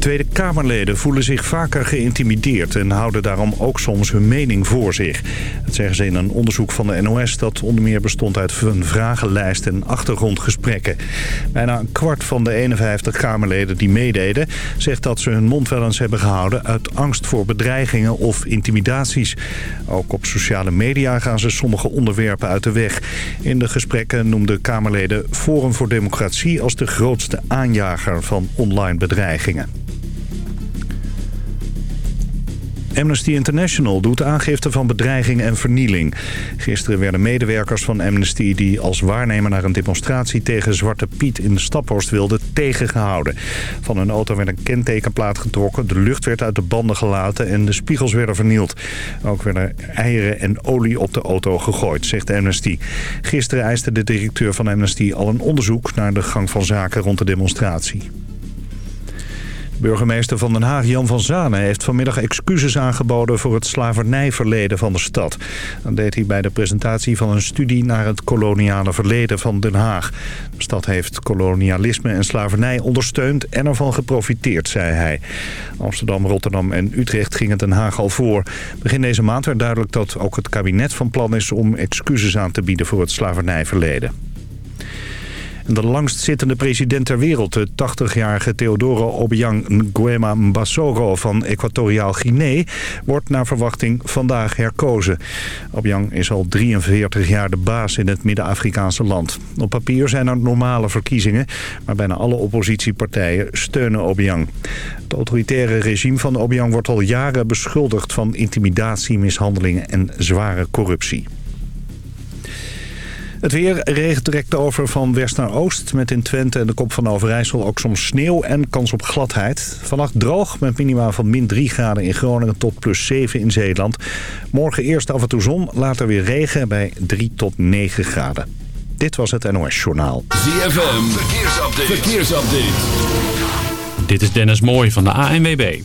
Tweede Kamerleden voelen zich vaker geïntimideerd en houden daarom ook soms hun mening voor zich. Dat zeggen ze in een onderzoek van de NOS dat onder meer bestond uit een vragenlijst en achtergrondgesprekken. Bijna een kwart van de 51 Kamerleden die meededen zegt dat ze hun mond wel eens hebben gehouden uit angst voor bedreigingen of intimidaties. Ook op sociale media gaan ze sommige onderwerpen uit de weg. In de gesprekken noemden Kamerleden Forum voor Democratie als de grootste aanjager van online bedreigingen. Amnesty International doet aangifte van bedreiging en vernieling. Gisteren werden medewerkers van Amnesty die als waarnemer naar een demonstratie tegen Zwarte Piet in Staphorst wilden tegengehouden. Van hun auto werd een kentekenplaat getrokken, de lucht werd uit de banden gelaten en de spiegels werden vernield. Ook werden eieren en olie op de auto gegooid, zegt Amnesty. Gisteren eiste de directeur van Amnesty al een onderzoek naar de gang van zaken rond de demonstratie. Burgemeester van Den Haag, Jan van Zanen, heeft vanmiddag excuses aangeboden voor het slavernijverleden van de stad. Dat deed hij bij de presentatie van een studie naar het koloniale verleden van Den Haag. De stad heeft kolonialisme en slavernij ondersteund en ervan geprofiteerd, zei hij. Amsterdam, Rotterdam en Utrecht gingen Den Haag al voor. Begin deze maand werd duidelijk dat ook het kabinet van plan is om excuses aan te bieden voor het slavernijverleden. De langstzittende president ter wereld, de 80-jarige Theodoro Obiang Nguema Mbasoro van Equatoriaal Guinea, wordt naar verwachting vandaag herkozen. Obiang is al 43 jaar de baas in het Midden-Afrikaanse land. Op papier zijn er normale verkiezingen, maar bijna alle oppositiepartijen steunen Obiang. Het autoritaire regime van Obiang wordt al jaren beschuldigd van intimidatie, mishandelingen en zware corruptie. Het weer regen trekt over van west naar oost. Met in Twente en de kop van Overijssel ook soms sneeuw en kans op gladheid. Vannacht droog met minima van min 3 graden in Groningen tot plus 7 in Zeeland. Morgen eerst af en toe zon, later weer regen bij 3 tot 9 graden. Dit was het NOS Journaal. ZFM, verkeersupdate. verkeersupdate. Dit is Dennis Mooij van de ANWB.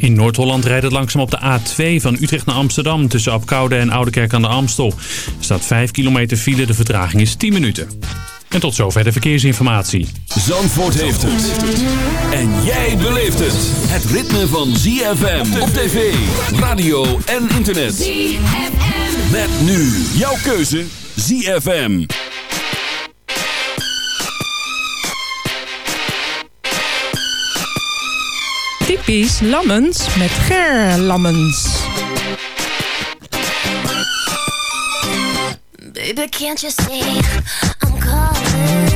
In Noord-Holland rijdt het langzaam op de A2 van Utrecht naar Amsterdam... tussen Apkoude en Oudekerk aan de Amstel. Er staat 5 kilometer file, de vertraging is 10 minuten. En tot zover de verkeersinformatie. Zandvoort heeft het. En jij beleeft het. Het ritme van ZFM op tv, radio en internet. ZFM. Met nu jouw keuze ZFM. Typisch Lammens met Ger Lammens. Baby, can't you see I'm calling?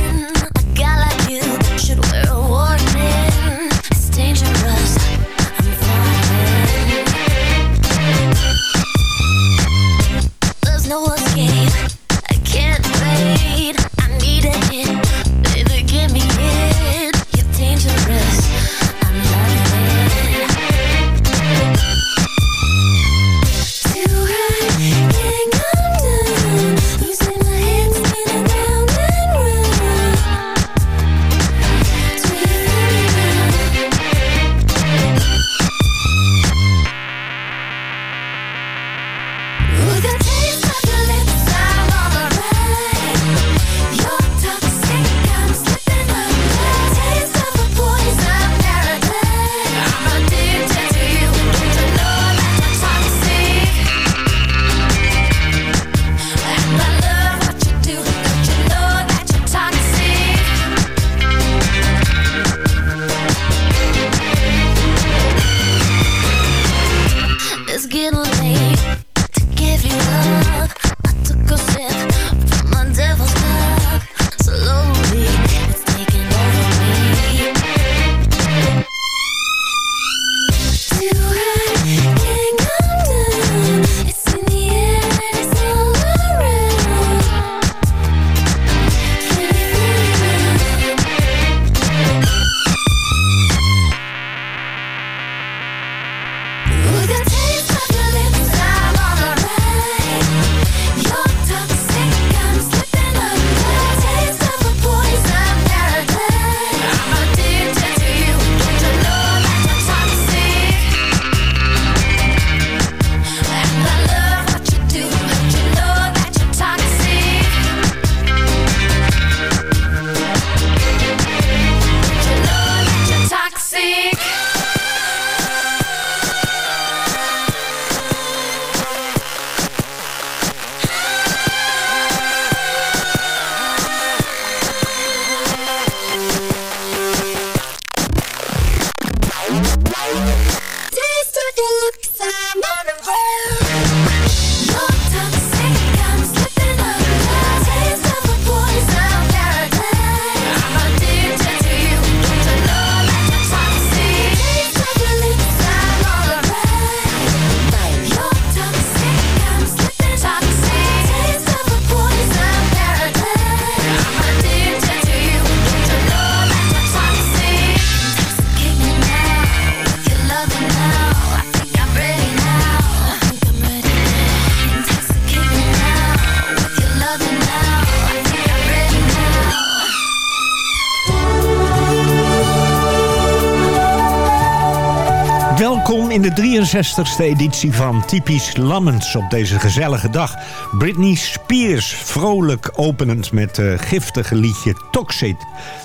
In de 63ste editie van Typisch Lammens op deze gezellige dag. Britney Spears, vrolijk openend met het giftige liedje Toxic,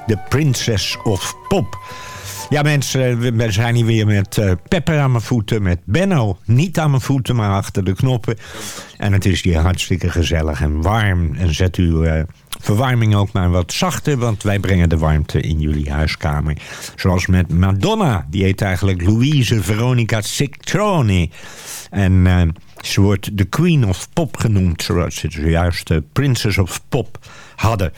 The Princess of Pop. Ja mensen, we zijn hier weer met uh, Pepper aan mijn voeten, met Benno. Niet aan mijn voeten, maar achter de knoppen. En het is hier hartstikke gezellig en warm. En zet uw uh, verwarming ook maar wat zachter, want wij brengen de warmte in jullie huiskamer. Zoals met Madonna, die heet eigenlijk Louise Veronica Cictrone. En ze wordt de Queen of Pop genoemd, zoals ze zojuist de Princess of Pop hadden.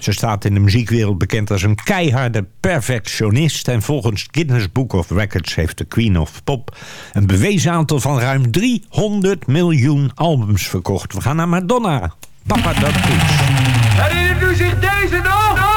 Ze staat in de muziekwereld bekend als een keiharde perfectionist. En volgens Guinness Book of Records heeft de Queen of Pop... een bewezen aantal van ruim 300 miljoen albums verkocht. We gaan naar Madonna. Papa dat goed. Herinnert u zich deze nog?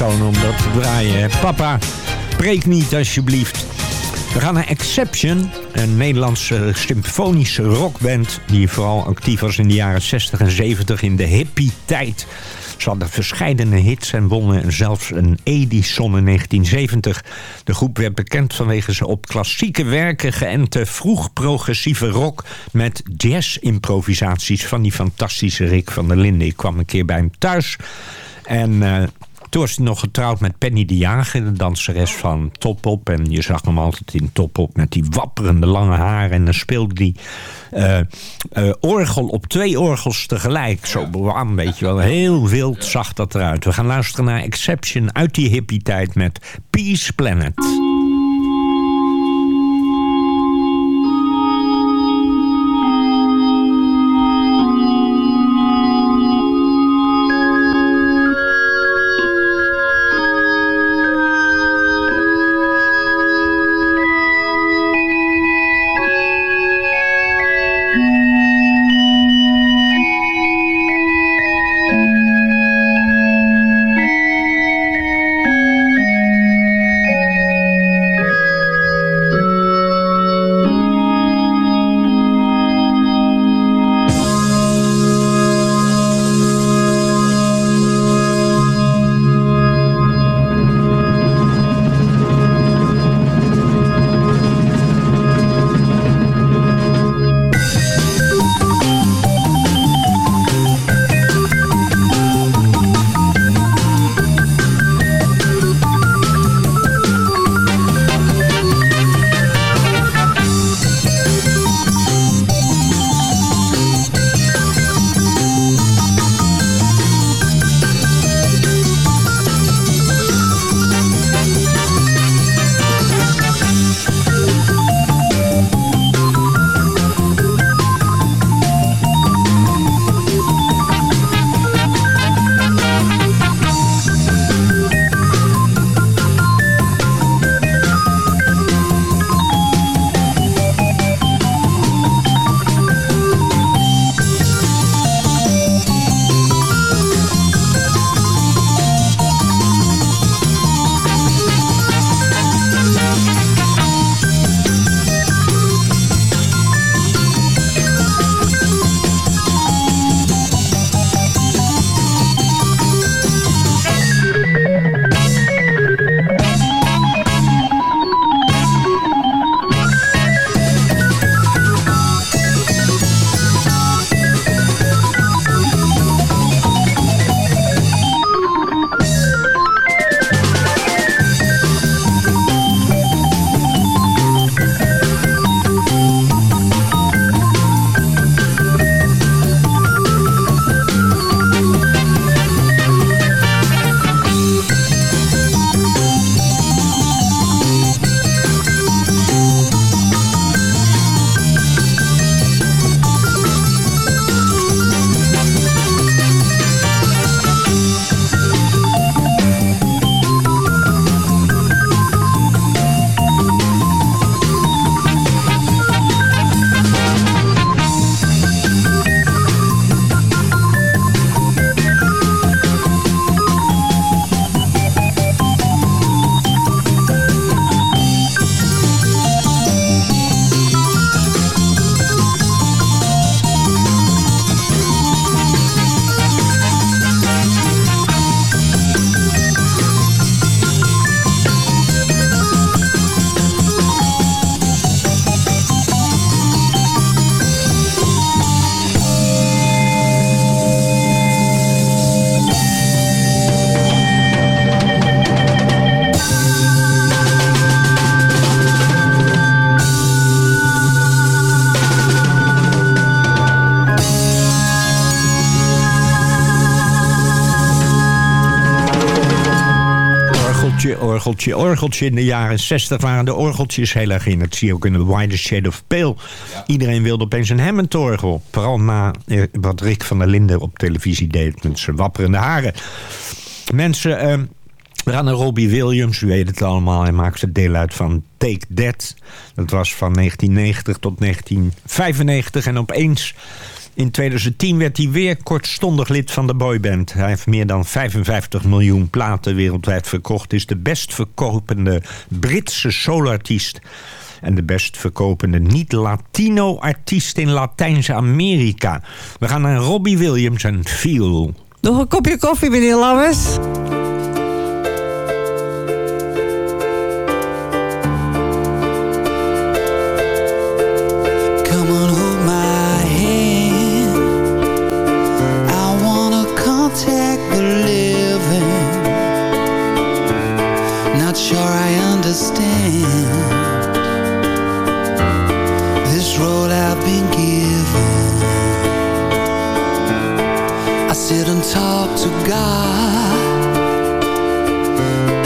Domineeszoon om dat te draaien. Papa, preek niet alsjeblieft. We gaan naar Exception, een Nederlandse symfonische rockband... die vooral actief was in de jaren 60 en 70 in de hippie-tijd. Ze hadden verschillende hits en wonnen zelfs een Edison in 1970. De groep werd bekend vanwege ze op klassieke werken geënte vroeg progressieve rock... met jazz-improvisaties van die fantastische Rick van der Linden. Ik kwam een keer bij hem thuis en... Uh, toen was hij nog getrouwd met Penny de Jager, de danseres van Top Op. En je zag hem altijd in Top Op met die wapperende lange haren. En dan speelde hij uh, uh, orgel op twee orgels tegelijk. Zo bam, weet je wel. Heel wild zag dat eruit. We gaan luisteren naar Exception uit die hippie tijd met Peace Planet. Orgeltje, orgeltje. In de jaren 60 waren de orgeltjes heel erg in. Dat zie je ook in The Widest Shade of Pale. Iedereen wilde opeens een Hammond-orgel. Vooral na eh, wat Rick van der Linden op televisie deed met zijn wapperende haren. Mensen... Eh, we gaan naar Robbie Williams, u weet het allemaal. Hij maakte deel uit van Take That. Dat was van 1990 tot 1995. En opeens in 2010 werd hij weer kortstondig lid van de boyband. Hij heeft meer dan 55 miljoen platen wereldwijd verkocht. Is de best verkopende Britse soloartiest. En de best verkopende niet-Latino-artiest in Latijns-Amerika. We gaan naar Robbie Williams en Feel. Nog een kopje koffie, meneer Lammers.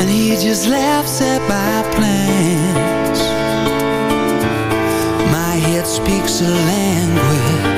And he just laughs at my plans. My head speaks a language.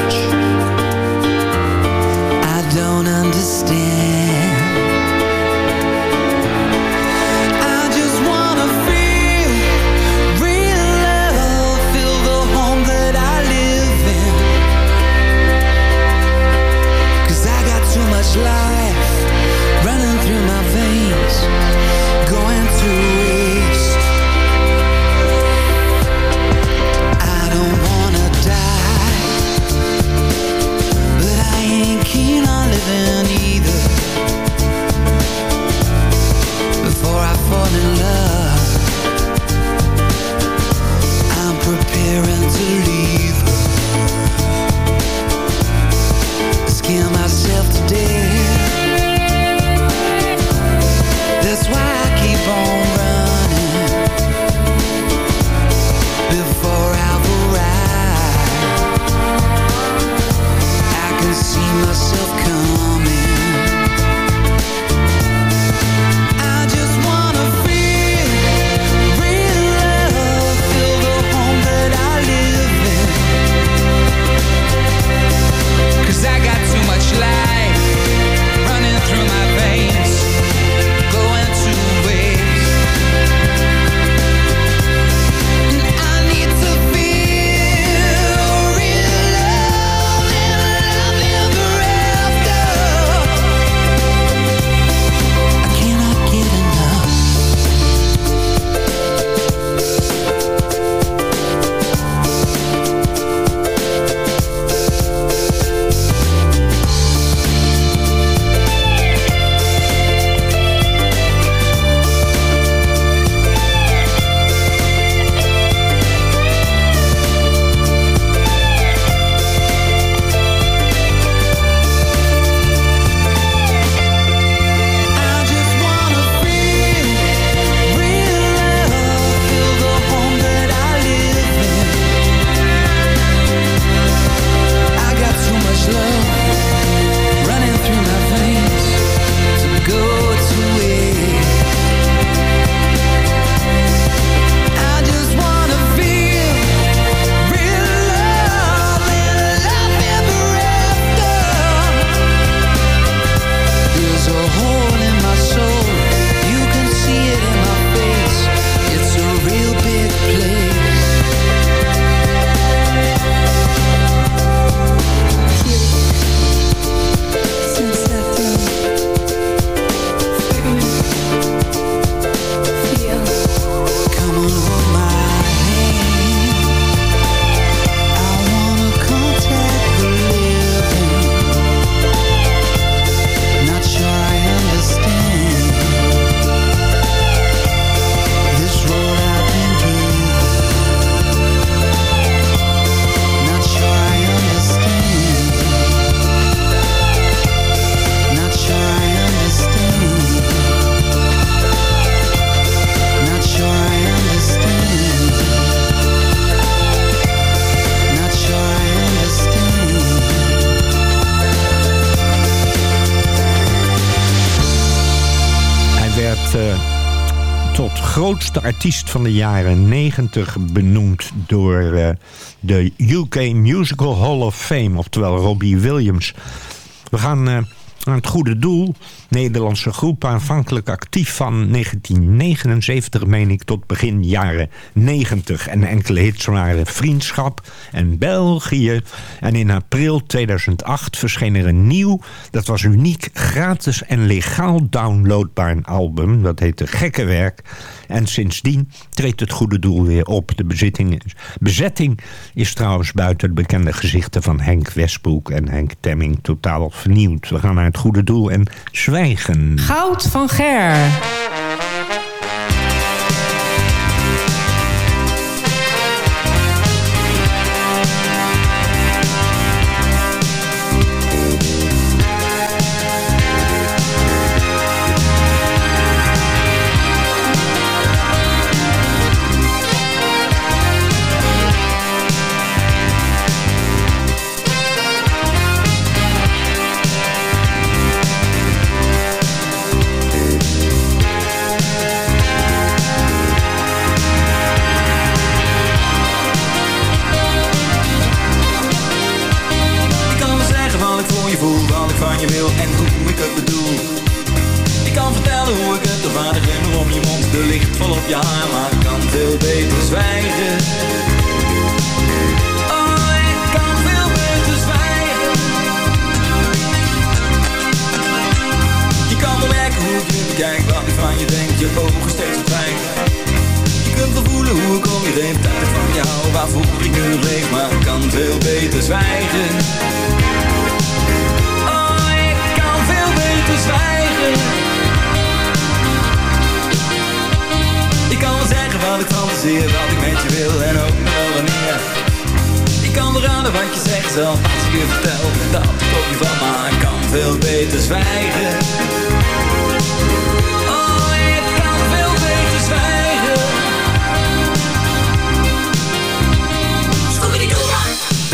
werd eh, tot grootste artiest van de jaren 90 benoemd door eh, de UK Musical Hall of Fame, oftewel Robbie Williams. We gaan uh, aan het goede doel. Nederlandse groep aanvankelijk actief van 1979, meen ik, tot begin jaren 90. En enkele hits waren Vriendschap en België. En in april 2008 verscheen er een nieuw, dat was uniek, gratis en legaal downloadbaar album. Dat heette Gekkenwerk. En sindsdien treedt het goede doel weer op. De bezitting, bezetting is trouwens buiten de bekende gezichten van Henk Westbroek en Henk Temming totaal vernieuwd. We gaan naar het goede doel en zwijgen. Goud van Ger. Zwijgen. Oh, ik kan veel beter zwijgen. Ik kan wel zeggen wat ik fantaseer, wat ik met je wil en ook wel wanneer. Ik kan raden wat je zegt zelf als ik je vertel dat ik op je van, maar ik kan veel beter zwijgen.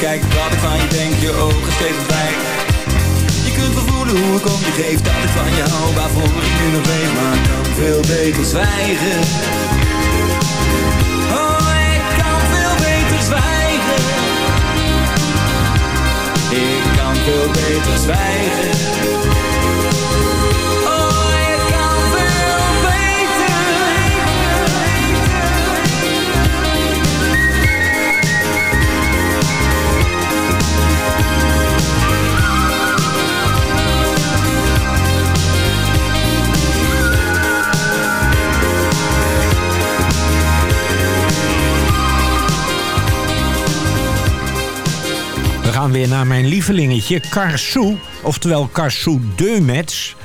bekijk, wat ik van je denk, je ogen steeds verdwijnen. Je kunt wel voelen hoe ik om je geef Dat ik van je hou, waarvoor ik nu nog leef Maar kan veel beter zwijgen. Oh, ik kan veel beter zwijgen. Ik kan veel beter zwijgen gaan weer naar mijn lievelingetje, Karsu, oftewel Karsu Deumets.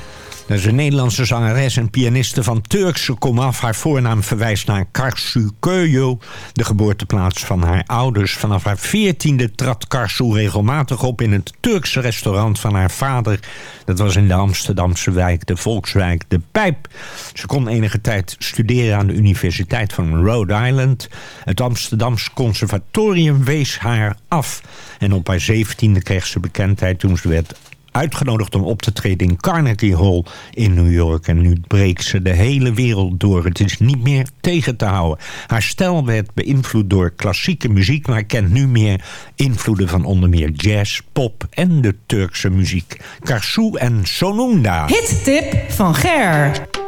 Dat is een Nederlandse zangeres en pianiste van Turkse komaf. Haar voornaam verwijst naar Karsu Köyö, de geboorteplaats van haar ouders. Vanaf haar veertiende trad Karsu regelmatig op in het Turkse restaurant van haar vader. Dat was in de Amsterdamse wijk, de Volkswijk De Pijp. Ze kon enige tijd studeren aan de Universiteit van Rhode Island. Het Amsterdamse conservatorium wees haar af. En op haar zeventiende kreeg ze bekendheid toen ze werd uitgenodigd om op te treden in Carnegie Hall in New York. En nu breekt ze de hele wereld door. Het is niet meer tegen te houden. Haar stijl werd beïnvloed door klassieke muziek... maar kent nu meer invloeden van onder meer jazz, pop en de Turkse muziek. Karsu en Sonunda. Hittip van Ger.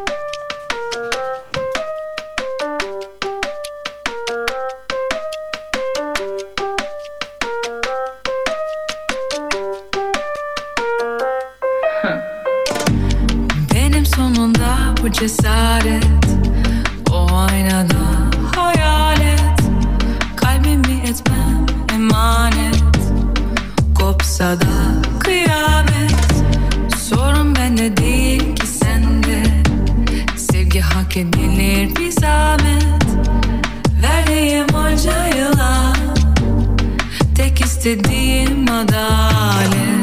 Bu cesaret? O aynada hayalet Kalbimi etmem emanet. Kopsa da kıyamet. Sorun bende değil ki sende. Sevgi hak edilir bir zahmet. Verdiğim onca yıla Tek istediğim adalet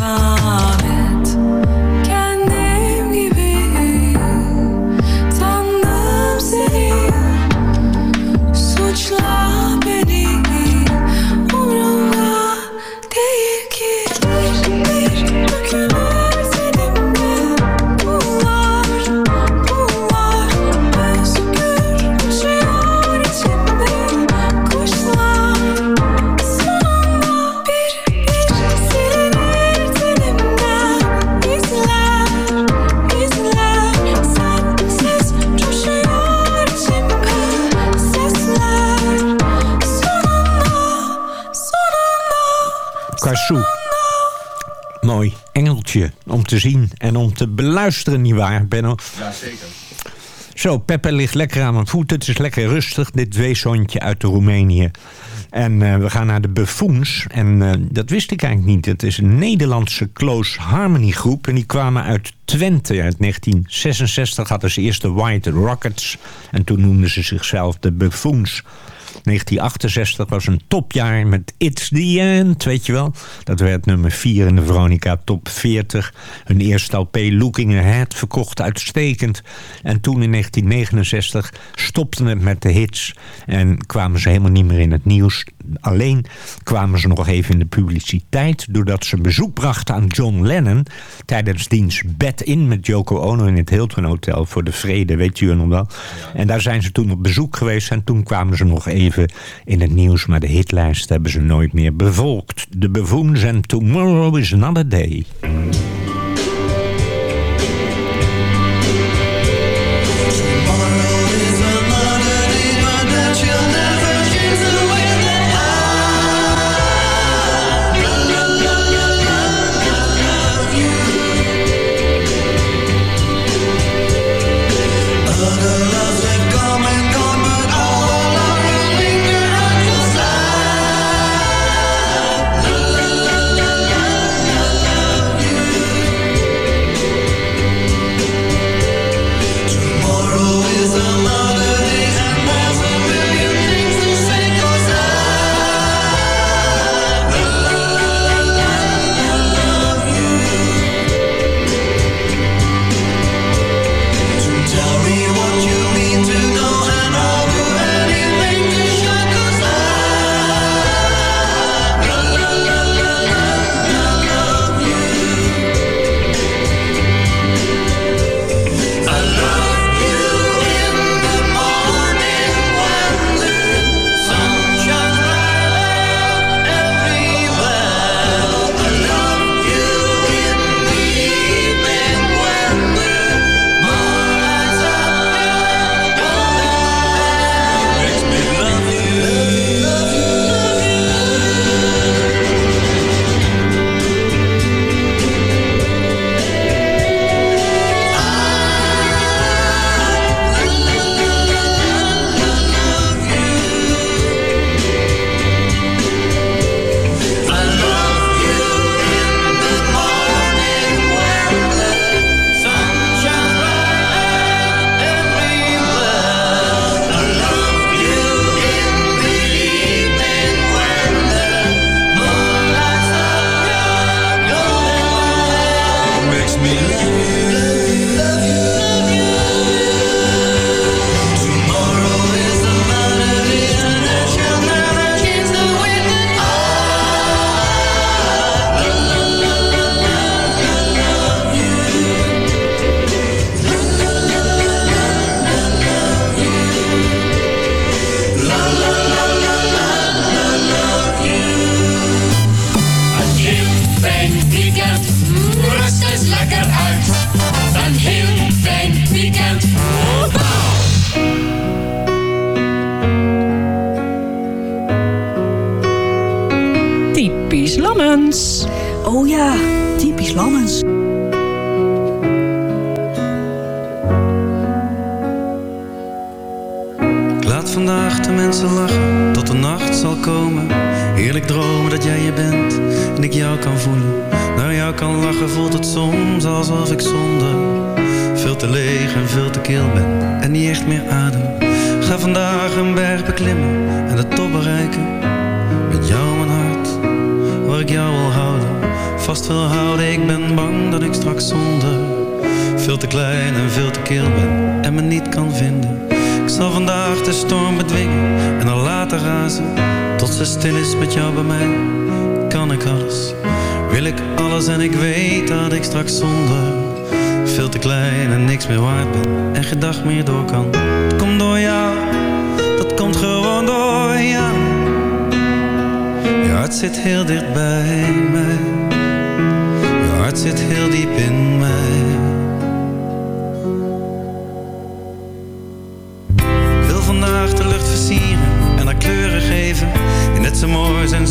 wrong en om te beluisteren, nietwaar, Benno? Ja, zeker. Zo, Peppe ligt lekker aan mijn voeten. Het is lekker rustig, dit weeshondje uit Roemenië. En eh, we gaan naar de Buffoons. En eh, dat wist ik eigenlijk niet. Het is een Nederlandse close harmony groep. En die kwamen uit Twente. Uit 1966 hadden ze eerst de White Rockets. En toen noemden ze zichzelf de Buffoons. 1968 was een topjaar met It's the End, weet je wel. Dat werd nummer 4 in de Veronica Top 40. Hun eerste LP Looking Ahead verkocht uitstekend. En toen in 1969 stopten het met de hits. En kwamen ze helemaal niet meer in het nieuws. Alleen kwamen ze nog even in de publiciteit... doordat ze bezoek brachten aan John Lennon... tijdens diens bed in met Yoko Ono in het Hilton Hotel... voor de vrede, weet je nog wel. En daar zijn ze toen op bezoek geweest... en toen kwamen ze nog even in het nieuws... maar de hitlijst hebben ze nooit meer bevolkt. De Buffoons en Tomorrow is Another Day.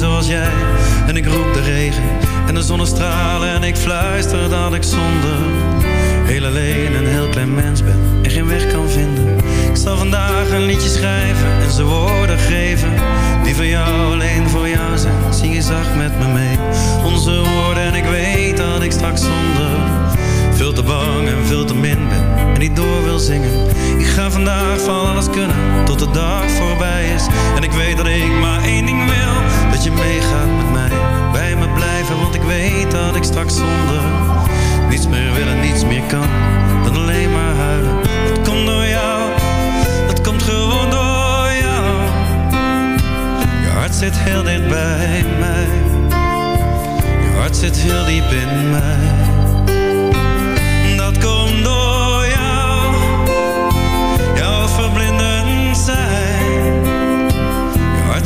Zoals jij. En ik roep de regen en de zonnestralen. En ik fluister dat ik zonder heel alleen een heel klein mens ben. En geen weg kan vinden. Ik zal vandaag een liedje schrijven en ze woorden geven. Die voor jou alleen voor jou zijn. Zing je zacht met me mee. Onze woorden en ik weet dat ik straks zonder veel te bang en veel te min ben en niet door wil zingen. Ik ga vandaag van alles kunnen tot de dag voorbij is. En ik weet dat ik maar één ding wil: dat je meegaat met mij. Bij me blijven, want ik weet dat ik straks zonder niets meer wil en niets meer kan dan alleen maar huilen. Dat komt door jou, dat komt gewoon door jou. Je hart zit heel dicht bij mij. Je hart zit heel diep in mij.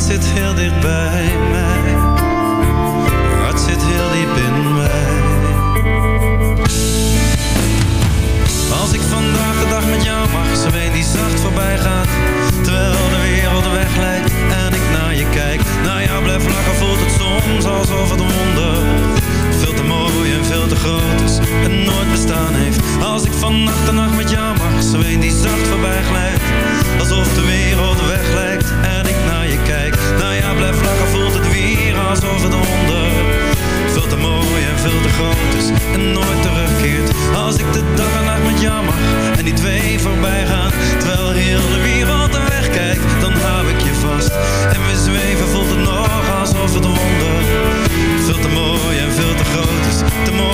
Zit heel dicht bij mij, hart zit heel diep in mij. Als ik vandaag de dag met jou mag, een die zacht voorbij gaat. Terwijl de wereld weg en ik naar je kijk. Naar jou blijf lachen voelt het soms alsof het wonder veel te mooi en veel te groot is en nooit bestaan heeft. Als ik van nacht en nacht met jou mag, zo een die zacht voorbij glijdt. Alsof de wereld weg veel te mooi en veel te groot is en nooit terugkeert. Als ik de dag en nacht met jou mag en die twee voorbij gaan. Terwijl heel de wereld er wegkijkt, dan hou ik je vast. En we zweven voelt het nog alsof het wonder veel te mooi en veel te groot is. Te mooi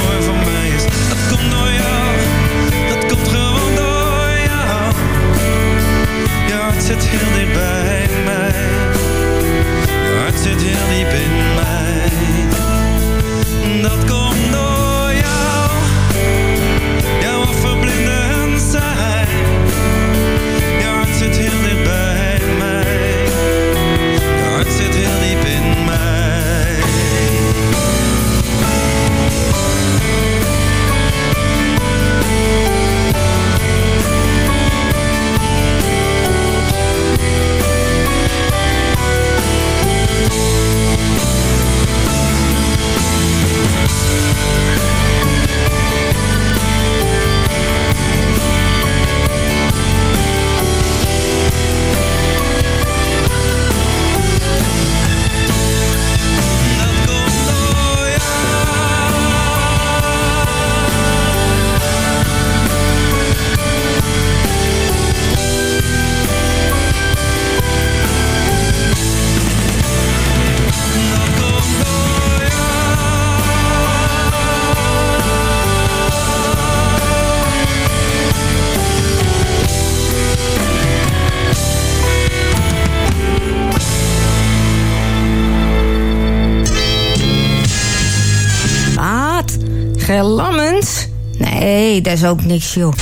dat is ook niks, joh.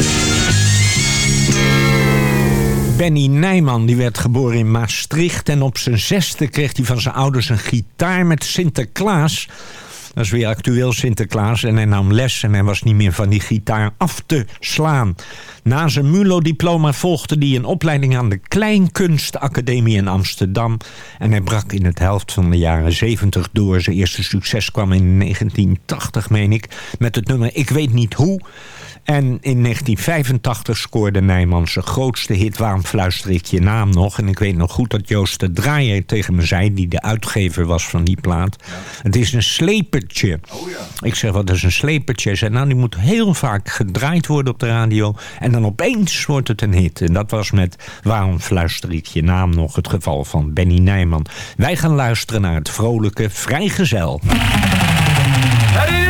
Benny Nijman die werd geboren in Maastricht... en op zijn zesde kreeg hij van zijn ouders een gitaar met Sinterklaas. Dat is weer actueel Sinterklaas. En hij nam les en hij was niet meer van die gitaar af te slaan. Na zijn MULO-diploma volgde hij een opleiding aan de Kleinkunstacademie in Amsterdam. En hij brak in het helft van de jaren 70 door. Zijn eerste succes kwam in 1980, meen ik, met het nummer Ik weet niet hoe. En in 1985 scoorde Nijman zijn grootste hit... Waarom fluister ik je naam nog? En ik weet nog goed dat Joost de Draaier tegen me zei... die de uitgever was van die plaat. Het is een slepertje. Ik zeg, wat is een slepertje? Hij zei, nou, die moet heel vaak gedraaid worden op de radio... en dan opeens wordt het een hit. En dat was met Waarom fluister ik je naam nog? Het geval van Benny Nijman. Wij gaan luisteren naar het vrolijke Vrijgezel. Herinnert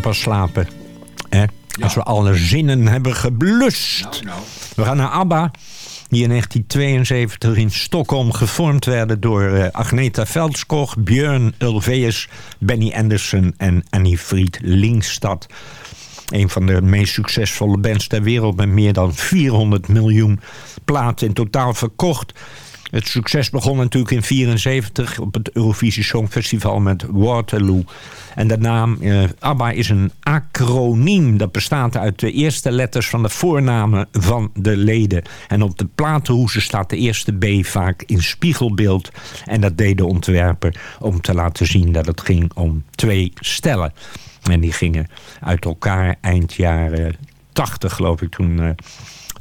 Gaan pas slapen. Hè? Als we alle zinnen hebben geblust. We gaan naar ABBA. Die in 1972 in Stockholm gevormd werden door eh, Agneta Veldskog, Björn Ulvaeus, Benny Andersson en Annie Fried Linkstad. Een van de meest succesvolle bands ter wereld met meer dan 400 miljoen platen in totaal verkocht. Het succes begon natuurlijk in 1974 op het Eurovisie Songfestival met Waterloo. En de naam eh, ABBA is een acroniem. Dat bestaat uit de eerste letters van de voornamen van de leden. En op de platenhoezen staat de eerste B vaak in spiegelbeeld. En dat deed de ontwerper om te laten zien dat het ging om twee stellen. En die gingen uit elkaar eind jaren 80 geloof ik toen... eh,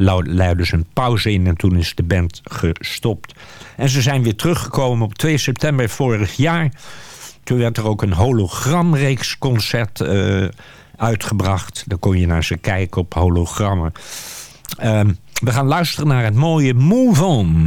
luidde ze een pauze in en toen is de band gestopt. En ze zijn weer teruggekomen op 2 september vorig jaar. Toen werd er ook een hologramreeksconcert eh uitgebracht. Daar kon je naar ze kijken op hologrammen. Ehm, we gaan luisteren naar het mooie Move On.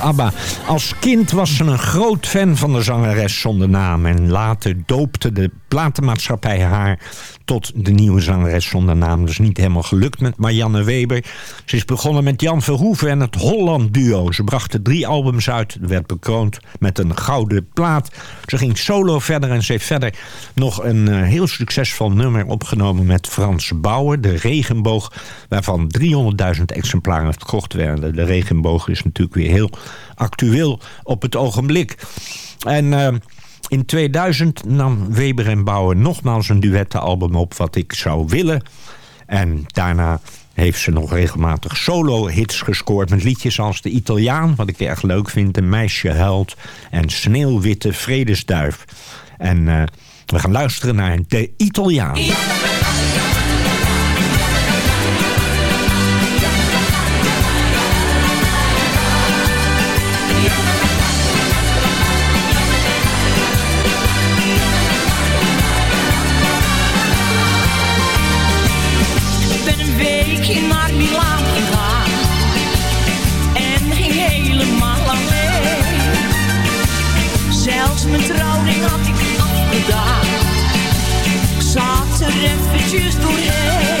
ABBA. Als kind was ze een groot fan van de zangeres zonder naam. En later doopte de platenmaatschappij haar tot de nieuwe zangeres zonder naam. Dus niet helemaal gelukt met Marianne Weber. Ze is begonnen met Jan Verhoeven en het Holland Duo. Ze brachten drie albums uit, werd bekroond met een gouden plaat. Ze ging solo verder en ze heeft verder nog een eh, heel succesvol nummer opgenomen met Frans Bauer, De Regenboog, waarvan 300.000 exemplaren verkocht werden. De Regenboog is natuurlijk weer heel actueel op het ogenblik. En... eh, in 2000 nam Weber en Bauer nogmaals een duettenalbum op... Wat ik zou willen. En daarna heeft ze nog regelmatig solo-hits gescoord... met liedjes als De Italiaan, wat ik erg leuk vind... Een meisje huilt en Sneeuwwitte Vredesduif. En eh, we gaan luisteren naar De Italiaan. Een weekje naar Milaan gegaan en ging helemaal alleen. Zelfs mijn trouwring had ik afgedaan. Ik zat er eventjes doorheen.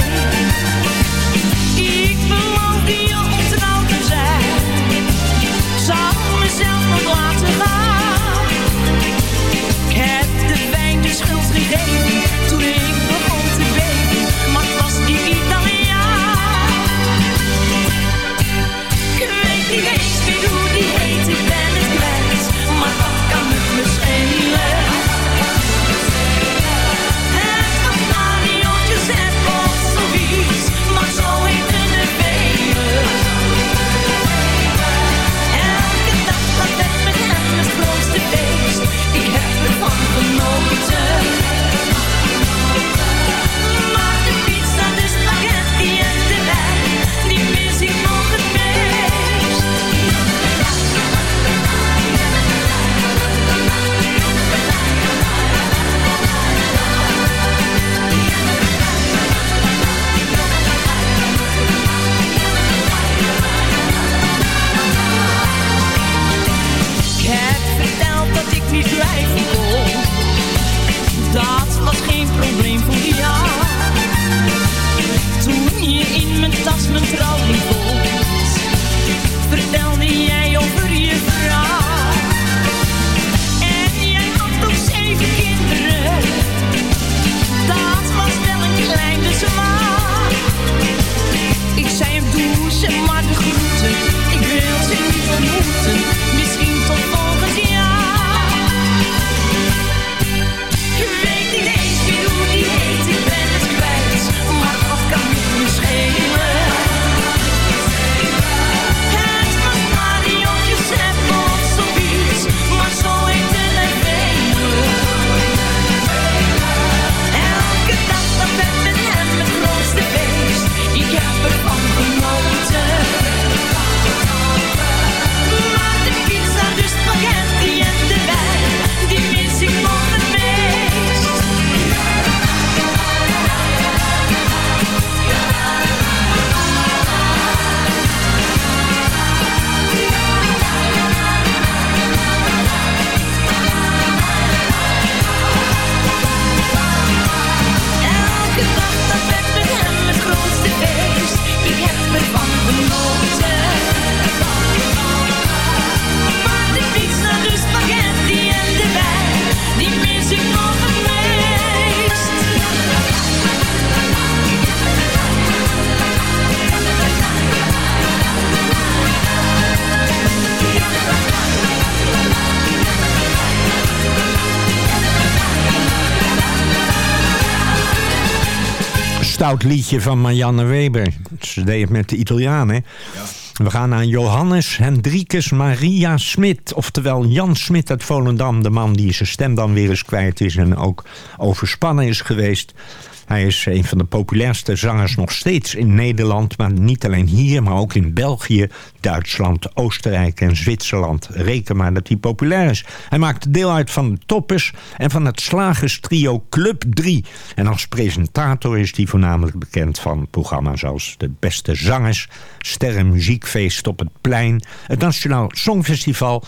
Stout liedje van Marianne Weber. Ze deed het met de Italianen. We gaan naar Johannes Hendrikus Maria Smit. Oftewel Jan Smit uit Volendam. De man die zijn stem dan weer eens kwijt is. En ook overspannen is geweest. Hij is een van de populairste zangers nog steeds in Nederland. Maar niet alleen hier, maar ook in België, Duitsland, Oostenrijk en Zwitserland. Reken maar dat hij populair is. Hij maakt deel uit van de Toppers en van het slagerstrio Club 3. En als presentator is hij voornamelijk bekend van programma's als De Beste Zangers... Sterrenmuziekfeest op het Plein, het Nationaal Songfestival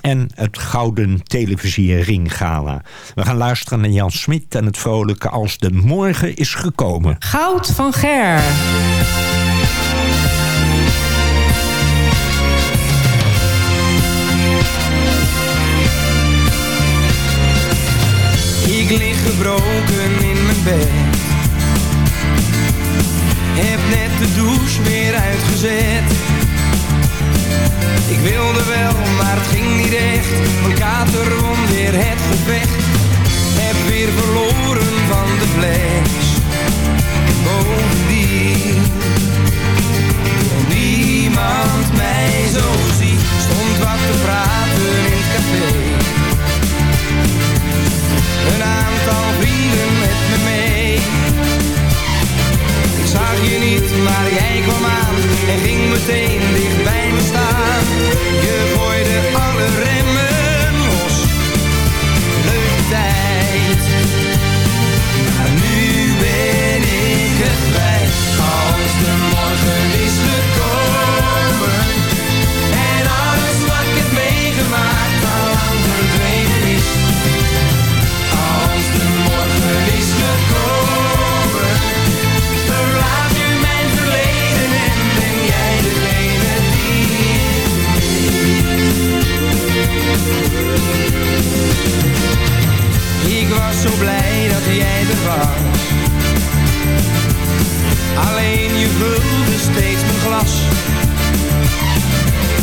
en het Gouden Televisie Ringgala. We gaan luisteren naar Jan Smit en het vrolijke Als de Morgen is gekomen. Goud van Ger. Ik lig gebroken in mijn bed Heb net de douche weer uitgezet Ik wilde wel, maar het ging niet echt. Mijn kater won weer het gevecht. Heb weer verloren van de fles. Bovendien Wil niemand mij zo ziet Stond wat te praten in het café. Een aantal vrienden met me mee. Ik zag je niet, maar jij kwam aan en ging meteen vulde steeds mijn glas.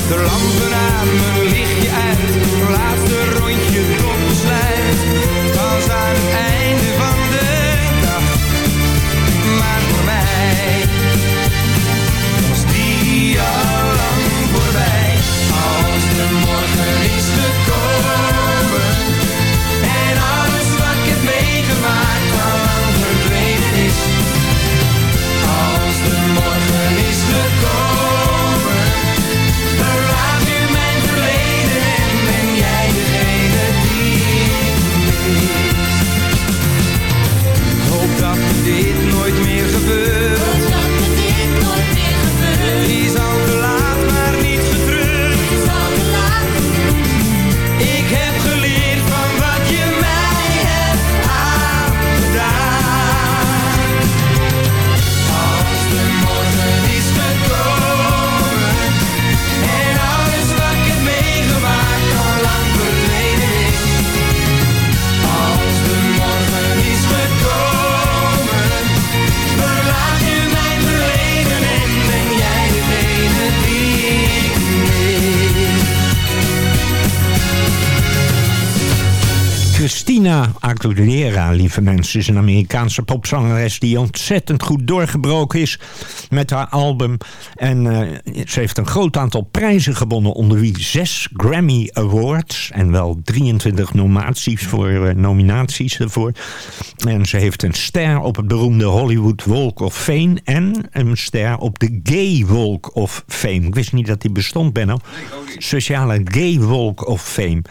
De lampen aan, mijn lichtje Aguilera, lieve mensen, is een Amerikaanse popzangeres die ontzettend goed doorgebroken is met haar album. En eh, ze heeft een groot aantal prijzen gewonnen, onder wie zes Grammy Awards en wel 23 nominaties voor, eh, nominaties ervoor. En ze heeft een ster op het beroemde Hollywood Walk of Fame en een ster op de Gay Walk of Fame. Ik wist niet dat die bestond, Benno. Sociale Gay Walk of Fame.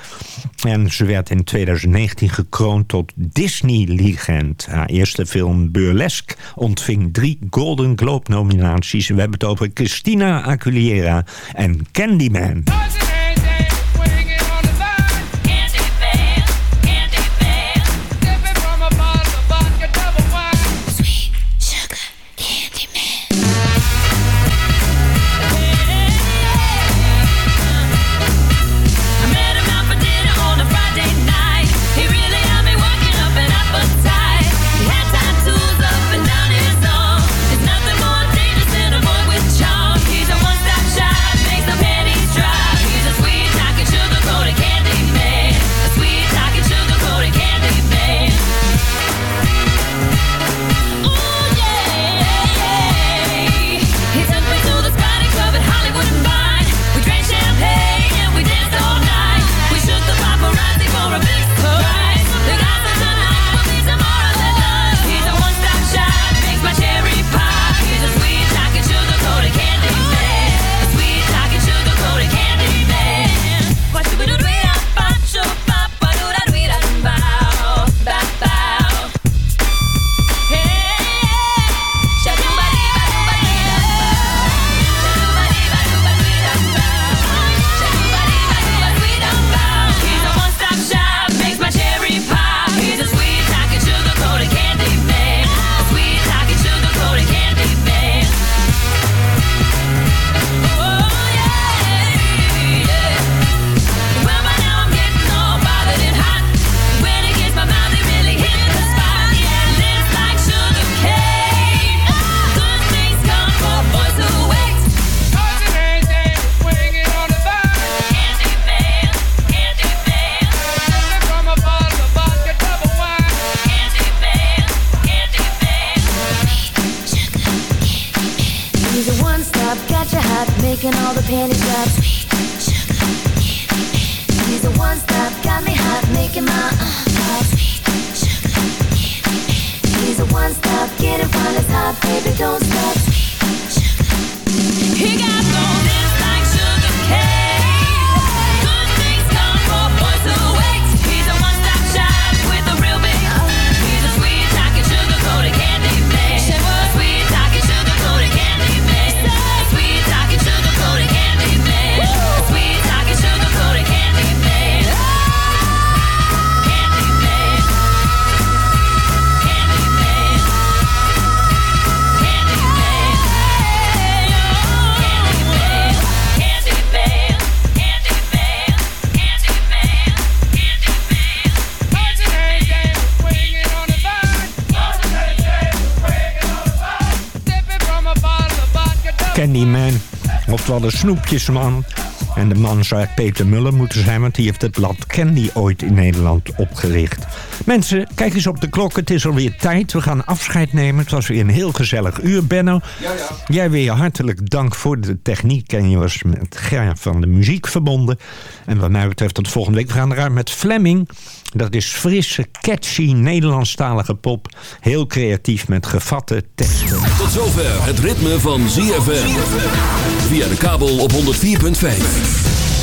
En ze werd in 2019 gekroond tot Disney-legend. Haar eerste film Burlesque ontving drie Golden Globe nominaties. We hebben het over Christina Aguilera en Candyman. taking all the panty drops. Oftewel de snoepjesman. En de man zou Peter Muller moeten zijn, want die heeft het blad Candy ooit in Nederland opgericht. Mensen, kijk eens op de klok. Het is alweer tijd. We gaan afscheid nemen. Het was weer een heel gezellig uur, Benno. Jij weer hartelijk dank voor de techniek. En je was met Ger van de muziek verbonden. En wat mij betreft tot volgende week. We gaan eruit met Fleming. Dat is frisse, catchy, Nederlandstalige pop. Heel creatief met gevatte teksten. Tot zover het ritme van ZFM. Via de kabel op 104.5.